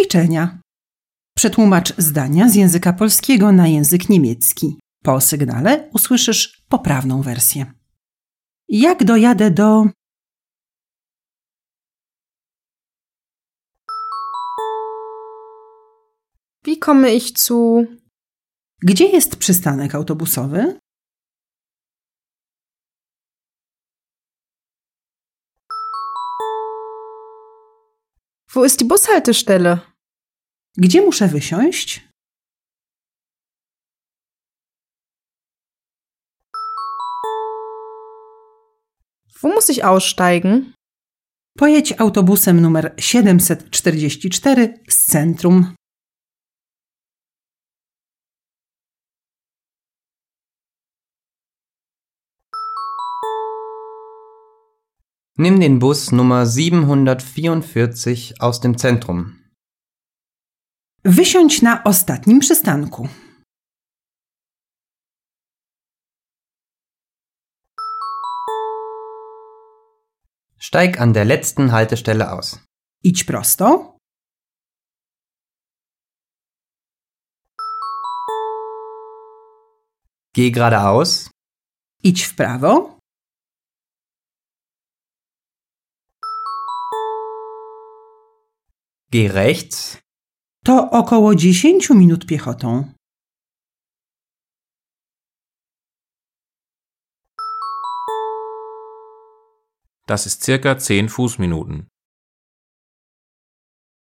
ćwiczenia. Przetłumacz zdania z języka polskiego na język niemiecki. Po sygnale usłyszysz poprawną wersję. Jak dojadę do. Wie komme ich zu? Gdzie jest przystanek autobusowy? Wo ist die Bushaltestelle? Gdzie muszę wysiąść? Wo muss ich aussteigen? Pojedź autobusem numer 744 z centrum. Nimm den Bus Nummer 744 aus dem Zentrum. Wysiądź na ostatnim przystanku. Steig an der letzten Haltestelle aus. Idź prosto. Geh geradeaus. Idź w prawo. Geh rechts. To około 10 minut piechotą. Das ist circa 10 Fußminuten.